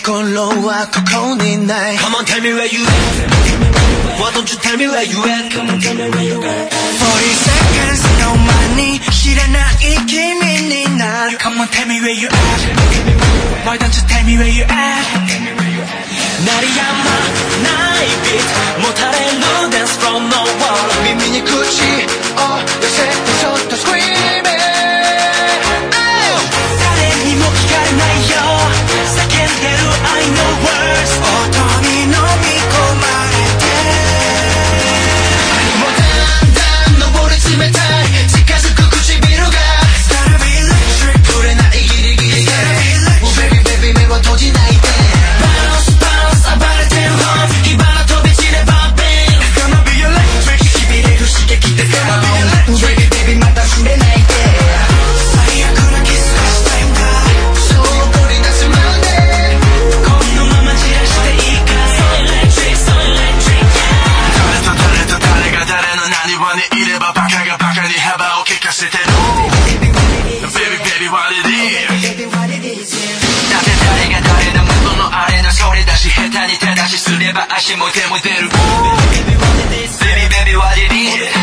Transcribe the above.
心はここにない Come on tell me where you at. Why don't you tell me where you at? Come on tell me where you at. 40 seconds no money. 知らない君になる Come on tell me where you at. Why don't you tell me where you at? れば足も手も出る Baby baby what you need